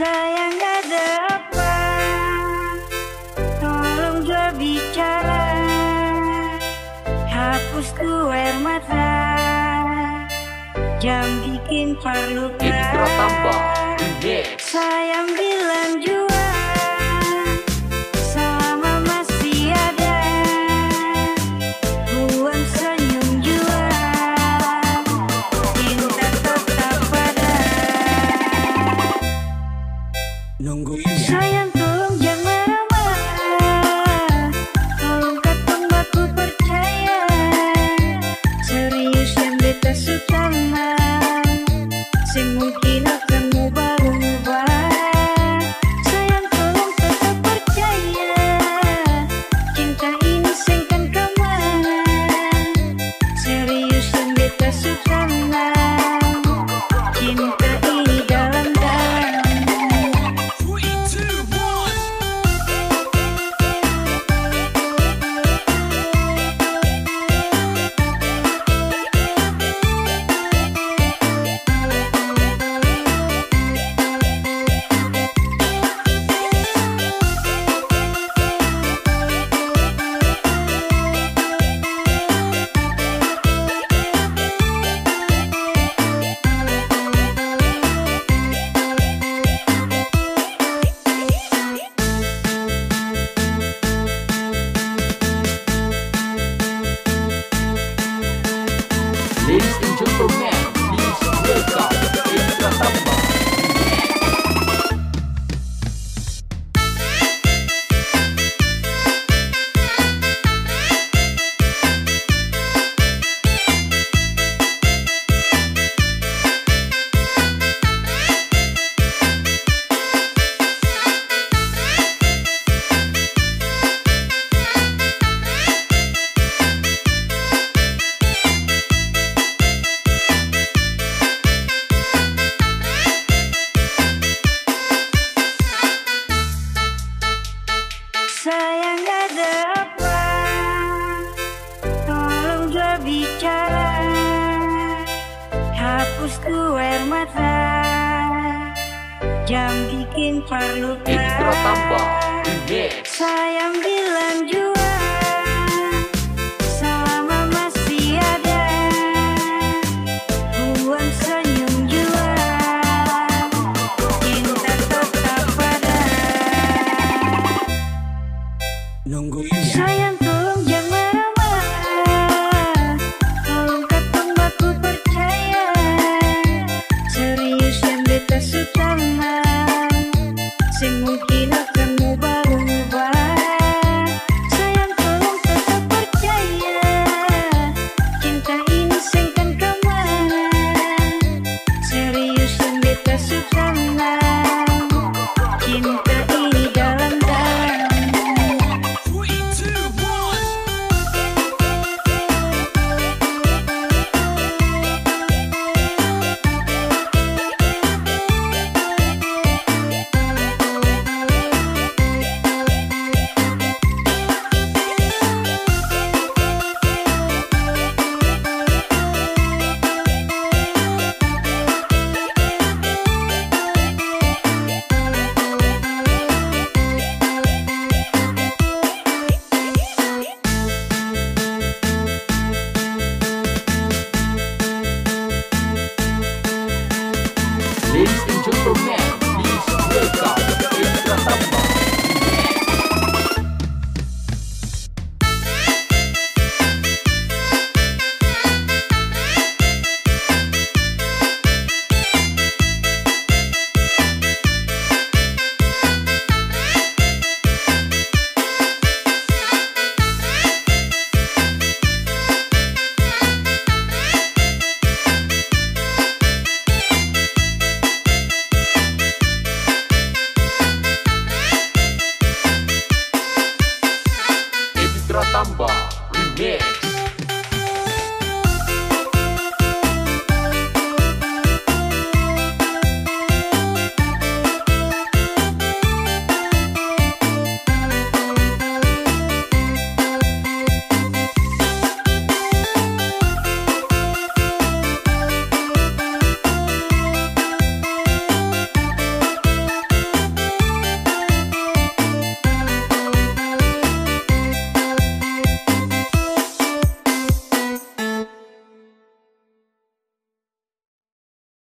Sayang ada apa? Tolong bicara. Mata. Jangan bikin perlukan Sayang bilang juga Sayang ada apa? Tolong dua bicara. Hapus tuh air mata. Jam bikin perluka Sayang bilang juga tambah.